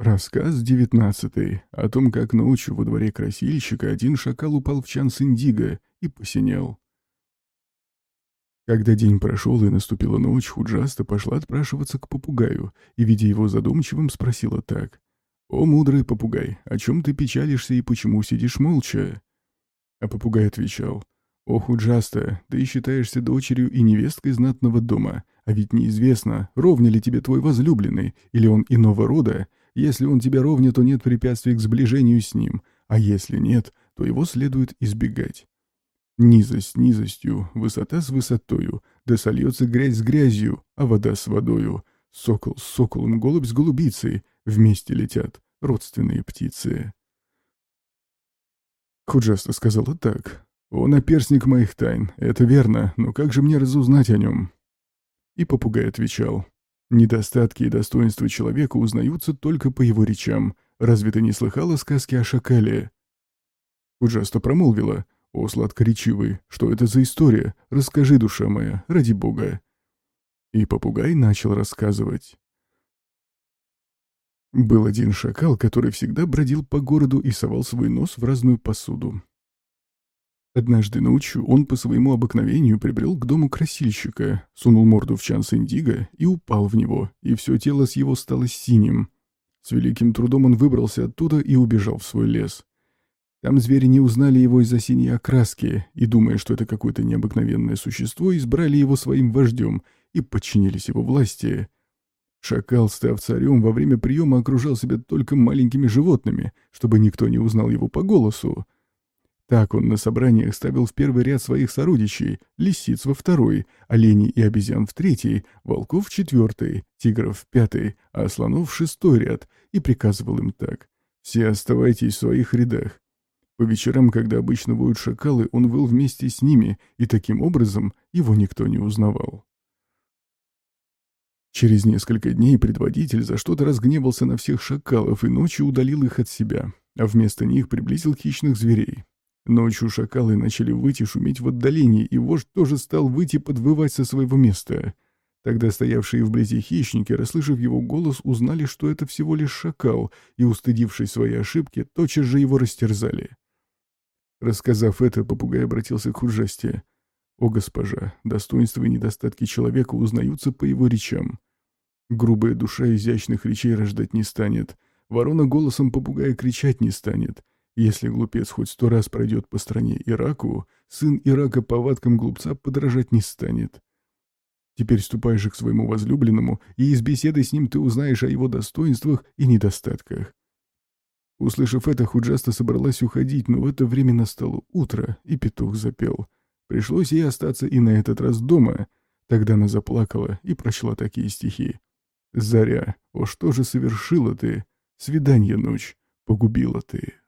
Рассказ девятнадцатый о том, как ночью во дворе красильщика один шакал упал в чан с индиго и посинел. Когда день прошел и наступила ночь, Худжаста пошла отпрашиваться к попугаю и, видя его задумчивым, спросила так. «О, мудрый попугай, о чем ты печалишься и почему сидишь молча?» А попугай отвечал. «О, Худжаста, ты считаешься дочерью и невесткой знатного дома, а ведь неизвестно, ровня ли тебе твой возлюбленный, или он иного рода, если он тебе ровня, то нет препятствий к сближению с ним, а если нет, то его следует избегать. Низость низостью, высота с высотою, да сольется грязь с грязью, а вода с водою. Сокол с соколом, голубь с голубицей, вместе летят родственные птицы. Худжаста сказала так. «Он оперсник моих тайн, это верно, но как же мне разузнать о нем?» И попугай отвечал. Недостатки и достоинства человека узнаются только по его речам. Разве ты не слыхала сказки о шакале?» Уджаста промолвила. «О, сладкоречивый, что это за история? Расскажи, душа моя, ради бога». И попугай начал рассказывать. Был один шакал, который всегда бродил по городу и совал свой нос в разную посуду. Однажды ночью он по своему обыкновению прибрел к дому красильщика, сунул морду в чан с индиго и упал в него, и все тело с его стало синим. С великим трудом он выбрался оттуда и убежал в свой лес. Там звери не узнали его из-за синей окраски, и, думая, что это какое-то необыкновенное существо, избрали его своим вождем и подчинились его власти. Шакал, став царем, во время приема окружал себя только маленькими животными, чтобы никто не узнал его по голосу. Так он на собраниях ставил в первый ряд своих сородичей, лисиц во второй, оленей и обезьян в третий, волков в четвертый, тигров в пятый, а слонов в шестой ряд, и приказывал им так. «Все оставайтесь в своих рядах». По вечерам, когда обычно воют шакалы, он выл вместе с ними, и таким образом его никто не узнавал. Через несколько дней предводитель за что-то разгневался на всех шакалов и ночью удалил их от себя, а вместо них приблизил хищных зверей. Ночью шакалы начали выйти шуметь в отдалении, и вождь тоже стал выйти подвывать со своего места. Тогда стоявшие вблизи хищники, расслышав его голос, узнали, что это всего лишь шакал, и, устыдившись своей ошибки, тотчас же его растерзали. Рассказав это, попугай обратился к ужасти. «О, госпожа, достоинства и недостатки человека узнаются по его речам. Грубая душа изящных речей рождать не станет, ворона голосом попугая кричать не станет, если глупец хоть сто раз пройдет по стране Ираку, сын Ирака повадкам глупца подражать не станет. Теперь ступай же к своему возлюбленному, и из беседы с ним ты узнаешь о его достоинствах и недостатках. Услышав это, Худжаста собралась уходить, но в это время настало утро, и петух запел. Пришлось ей остаться и на этот раз дома. Тогда она заплакала и прочла такие стихи. «Заря, о что же совершила ты? Свиданье ночь, погубила ты».